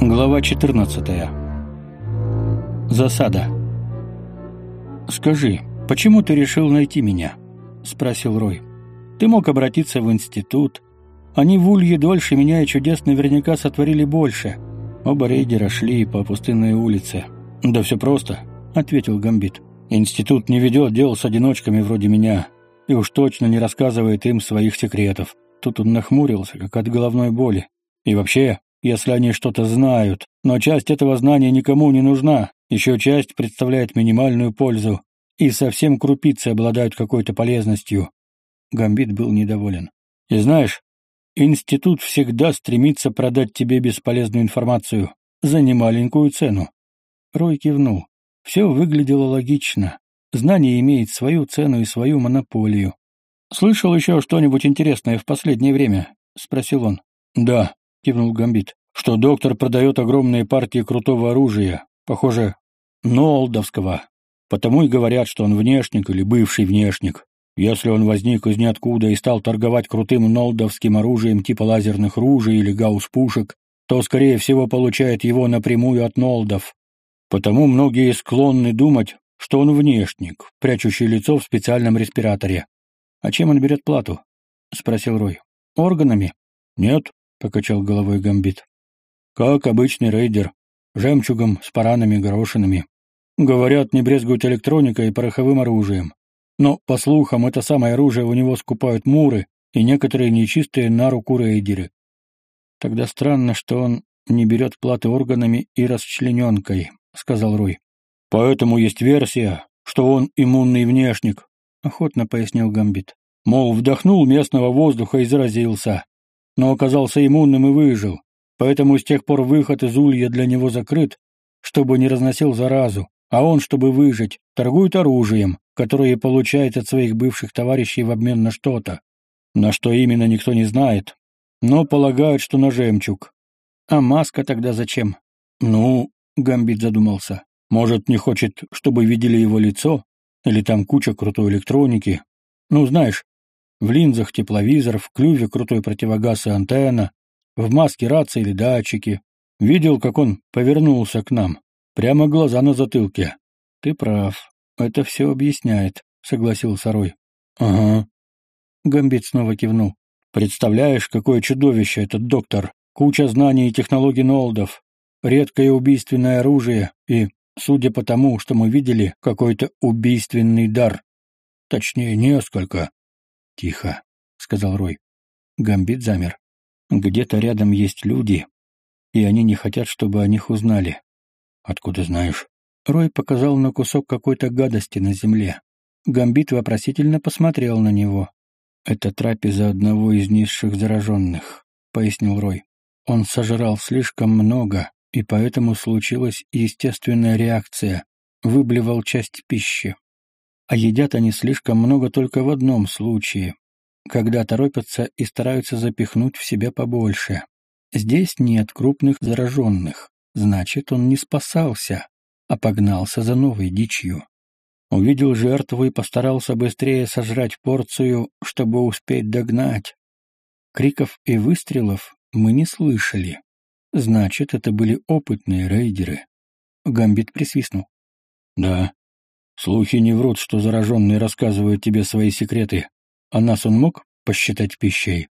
Глава 14. Засада. «Скажи, почему ты решил найти меня?» — спросил Рой. «Ты мог обратиться в институт. Они в Улье дольше меня и чудес наверняка сотворили больше. Оба рейдера шли по пустынной улице». «Да все просто», — ответил Гамбит. «Институт не ведет дел с одиночками вроде меня и уж точно не рассказывает им своих секретов». Тут он нахмурился, как от головной боли. «И вообще, если они что-то знают, но часть этого знания никому не нужна, еще часть представляет минимальную пользу, и совсем крупицы обладают какой-то полезностью. Гамбит был недоволен. И знаешь, институт всегда стремится продать тебе бесполезную информацию за немаленькую цену. Рой кивнул. Все выглядело логично. Знание имеет свою цену и свою монополию. «Слышал еще что-нибудь интересное в последнее время?» — спросил он. «Да», — кивнул Гамбит, — что доктор продает огромные партии крутого оружия, похоже, нолдовского. Потому и говорят, что он внешник или бывший внешник. Если он возник из ниоткуда и стал торговать крутым нолдовским оружием типа лазерных ружей или гаусс-пушек, то, скорее всего, получает его напрямую от нолдов. Потому многие склонны думать, что он внешник, прячущий лицо в специальном респираторе. «А чем он берет плату?» — спросил Рой. «Органами?» «Нет, — покачал головой Гамбит. «Как обычный рейдер. Жемчугом, с паранами, горошинами. Говорят, не брезгуют электроникой и пороховым оружием. Но, по слухам, это самое оружие у него скупают муры и некоторые нечистые на руку рейдеры. Тогда странно, что он не берет платы органами и расчлененкой», — сказал Рой. «Поэтому есть версия, что он иммунный внешник», — охотно пояснил Гамбит. «Мол, вдохнул местного воздуха и заразился но оказался иммунным и выжил, поэтому с тех пор выход из улья для него закрыт, чтобы не разносил заразу, а он, чтобы выжить, торгует оружием, которое получает от своих бывших товарищей в обмен на что-то. На что именно никто не знает, но полагают, что на жемчуг. А маска тогда зачем? Ну, Гамбит задумался. Может, не хочет, чтобы видели его лицо? Или там куча крутой электроники? Ну, знаешь, в линзах тепловизор, в клюве крутой противогаз и антенна, в маске рации или датчики. Видел, как он повернулся к нам. Прямо глаза на затылке. Ты прав. Это все объясняет, согласился Рой. Ага. Гамбит снова кивнул. Представляешь, какое чудовище этот доктор. Куча знаний и технологий Нолдов. Редкое убийственное оружие и, судя по тому, что мы видели, какой-то убийственный дар. Точнее, несколько. «Тихо», — сказал Рой. Гамбит замер. «Где-то рядом есть люди, и они не хотят, чтобы о них узнали». «Откуда знаешь?» Рой показал на кусок какой-то гадости на земле. Гамбит вопросительно посмотрел на него. «Это трапеза одного из низших зараженных», — пояснил Рой. «Он сожрал слишком много, и поэтому случилась естественная реакция. Выблевал часть пищи. А едят они слишком много только в одном случае, когда торопятся и стараются запихнуть в себя побольше. Здесь нет крупных зараженных, значит, он не спасался, а погнался за новой дичью. Увидел жертву и постарался быстрее сожрать порцию, чтобы успеть догнать. Криков и выстрелов мы не слышали. Значит, это были опытные рейдеры. Гамбит присвистнул. Да, Слухи не врут, что зараженный рассказывает тебе свои секреты. А нас он мог посчитать пищей?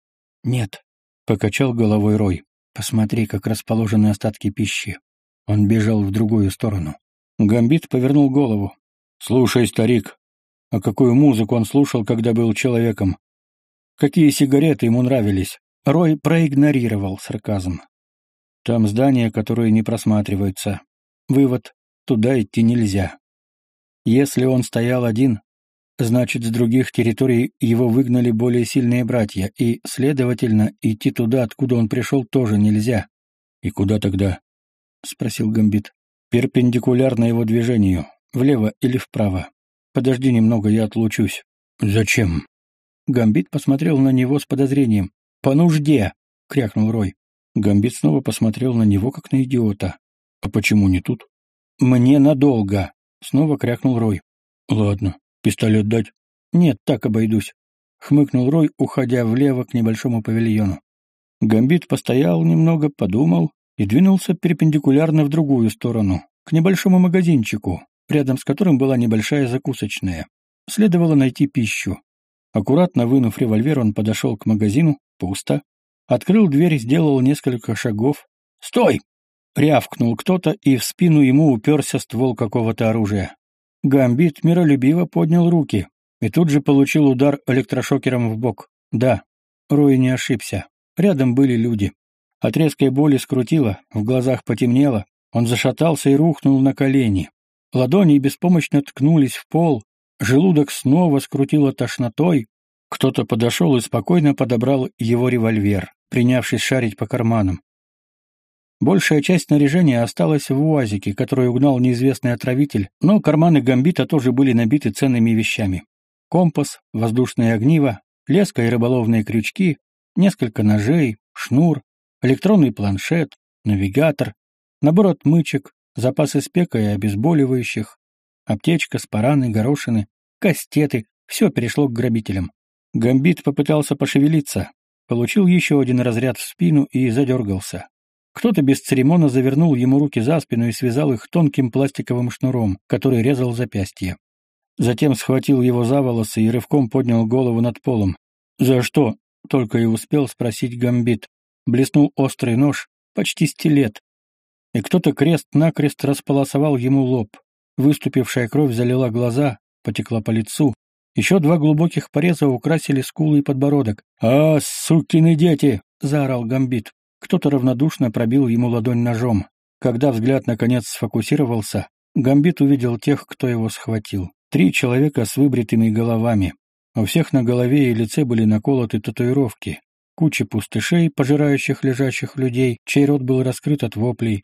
Нет, — покачал головой Рой. Посмотри, как расположены остатки пищи. Он бежал в другую сторону. Гамбит повернул голову. «Слушай, старик, а какую музыку он слушал, когда был человеком? Какие сигареты ему нравились?» Рой проигнорировал сарказм. «Там здания, которые не просматриваются. Вывод — туда идти нельзя. Если он стоял один, значит, с других территорий его выгнали более сильные братья, и, следовательно, идти туда, откуда он пришел, тоже нельзя. «И куда тогда?» — спросил Гамбит. «Перпендикулярно его движению, влево или вправо. Подожди немного, я отлучусь». «Зачем?» Гамбит посмотрел на него с подозрением. «По нужде!» — крякнул Рой. Гамбит снова посмотрел на него, как на идиота. «А почему не тут?» «Мне надолго!» Снова крякнул Рой. «Ладно, пистолет дать?» «Нет, так обойдусь», — хмыкнул Рой, уходя влево к небольшому павильону. Гамбит постоял немного, подумал и двинулся перпендикулярно в другую сторону, к небольшому магазинчику, рядом с которым была небольшая закусочная. Следовало найти пищу. Аккуратно вынув револьвер, он подошел к магазину, пусто. Открыл дверь, сделал несколько шагов. «Стой!» — рявкнул кто-то, и в спину ему уперся ствол какого-то оружия. Гамбит миролюбиво поднял руки и тут же получил удар электрошокером в бок. Да, Рой не ошибся. Рядом были люди. От резкой боли скрутило, в глазах потемнело. Он зашатался и рухнул на колени. Ладони беспомощно ткнулись в пол, желудок снова скрутило тошнотой. Кто-то подошел и спокойно подобрал его револьвер, принявшись шарить по карманам. Большая часть снаряжения осталась в УАЗике, который угнал неизвестный отравитель, но карманы гамбита тоже были набиты ценными вещами. Компас, воздушное огниво, леска и рыболовные крючки, несколько ножей, шнур, электронный планшет, навигатор, набор отмычек, запасы спека и обезболивающих, аптечка, спараны, горошины, кастеты — все перешло к грабителям. Гамбит попытался пошевелиться, получил еще один разряд в спину и задергался. Кто-то без церемона завернул ему руки за спину и связал их тонким пластиковым шнуром, который резал запястье. Затем схватил его за волосы и рывком поднял голову над полом. «За что?» — только и успел спросить Гамбит. Блеснул острый нож, почти стилет. И кто-то крест-накрест располосовал ему лоб. Выступившая кровь залила глаза, потекла по лицу. Еще два глубоких пореза украсили скулы и подбородок. «А, сукины дети!» — заорал Гамбит. Кто-то равнодушно пробил ему ладонь ножом. Когда взгляд наконец сфокусировался, Гамбит увидел тех, кто его схватил. Три человека с выбритыми головами. У всех на голове и лице были наколоты татуировки. Куча пустышей, пожирающих лежащих людей, чей рот был раскрыт от воплей.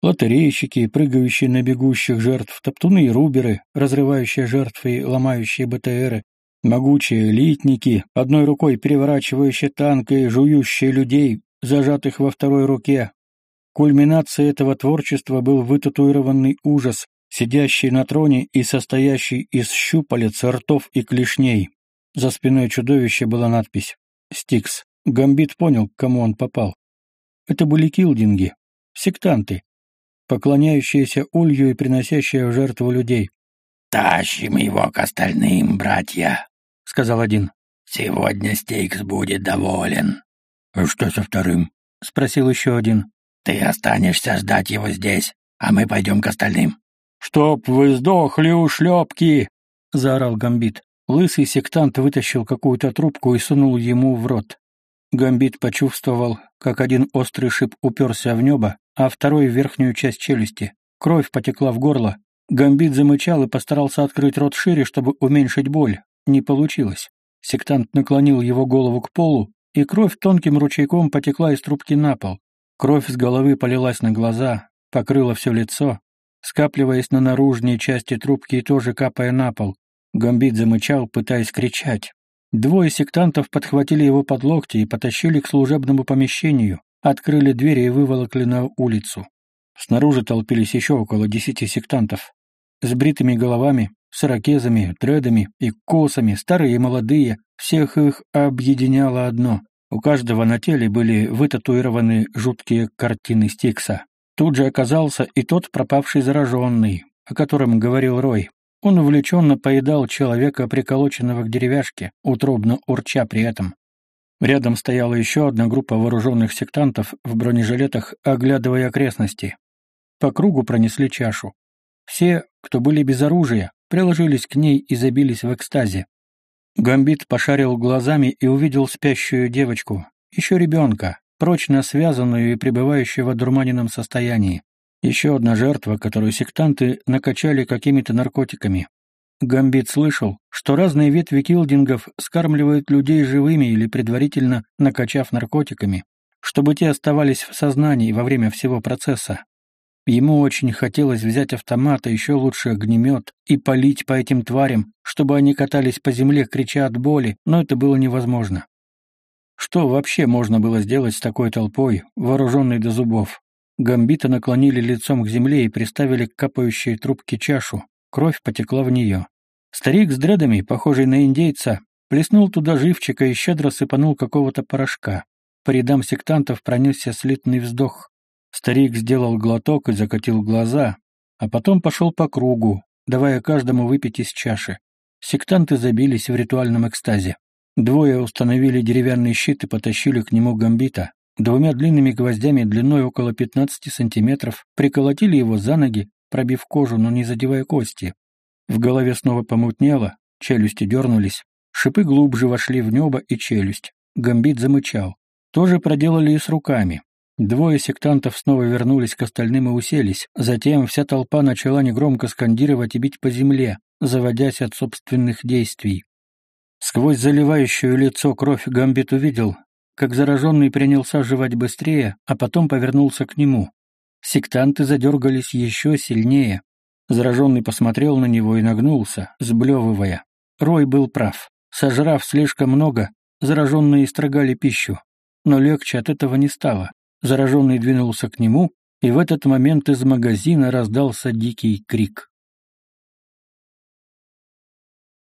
Лотерейщики, прыгающие на бегущих жертв, топтуны и руберы, разрывающие жертвы и ломающие БТРы, могучие элитники, одной рукой переворачивающие танк и жующие людей, зажатых во второй руке. Кульминацией этого творчества был вытатуированный ужас, сидящий на троне и состоящий из щупалец, ртов и клешней. За спиной чудовища была надпись «Стикс». Гамбит понял, к кому он попал. Это были килдинги, сектанты, поклоняющиеся улью и приносящие в жертву людей. «Тащим его к остальным, братья», — сказал один. «Сегодня Стикс будет доволен». «А что со вторым?» — спросил еще один. «Ты останешься ждать его здесь, а мы пойдем к остальным». «Чтоб вы сдохли, ушлепки!» — заорал Гамбит. Лысый сектант вытащил какую-то трубку и сунул ему в рот. Гамбит почувствовал, как один острый шип уперся в небо, а второй в верхнюю часть челюсти. Кровь потекла в горло. Гамбит замычал и постарался открыть рот шире, чтобы уменьшить боль. Не получилось. Сектант наклонил его голову к полу, и кровь тонким ручейком потекла из трубки на пол. Кровь с головы полилась на глаза, покрыла все лицо, скапливаясь на наружной части трубки и тоже капая на пол. Гамбит замычал, пытаясь кричать. Двое сектантов подхватили его под локти и потащили к служебному помещению, открыли двери и выволокли на улицу. Снаружи толпились еще около десяти сектантов. С бритыми головами, с ракезами, дредами и косами, старые и молодые, всех их объединяло одно. У каждого на теле были вытатуированы жуткие картины Стикса. Тут же оказался и тот пропавший зараженный, о котором говорил Рой. Он увлеченно поедал человека, приколоченного к деревяшке, утробно урча при этом. Рядом стояла еще одна группа вооруженных сектантов в бронежилетах, оглядывая окрестности. По кругу пронесли чашу. Все, кто были без оружия, приложились к ней и забились в экстазе. Гамбит пошарил глазами и увидел спящую девочку, еще ребенка, прочно связанную и пребывающую в одурманенном состоянии. Еще одна жертва, которую сектанты накачали какими-то наркотиками. Гамбит слышал, что разные ветви килдингов скармливают людей живыми или предварительно накачав наркотиками, чтобы те оставались в сознании во время всего процесса. Ему очень хотелось взять автомат, а еще лучше огнемет, и полить по этим тварям, чтобы они катались по земле, крича от боли, но это было невозможно. Что вообще можно было сделать с такой толпой, вооруженной до зубов? Гамбита наклонили лицом к земле и приставили к капающей трубке чашу. Кровь потекла в нее. Старик с дредами, похожий на индейца, плеснул туда живчика и щедро сыпанул какого-то порошка. По рядам сектантов пронесся слитный вздох. Старик сделал глоток и закатил глаза, а потом пошел по кругу, давая каждому выпить из чаши. Сектанты забились в ритуальном экстазе. Двое установили деревянный щит и потащили к нему гамбита. Двумя длинными гвоздями длиной около 15 сантиметров приколотили его за ноги, пробив кожу, но не задевая кости. В голове снова помутнело, челюсти дернулись, шипы глубже вошли в небо и челюсть. Гамбит замычал. То же проделали и с руками. Двое сектантов снова вернулись к остальным и уселись. Затем вся толпа начала негромко скандировать и бить по земле, заводясь от собственных действий. Сквозь заливающую лицо кровь Гамбит увидел, как зараженный принялся жевать быстрее, а потом повернулся к нему. Сектанты задергались еще сильнее. Зараженный посмотрел на него и нагнулся, сблевывая. Рой был прав. Сожрав слишком много, зараженные строгали пищу. Но легче от этого не стало. Зараженный двинулся к нему, и в этот момент из магазина раздался дикий крик.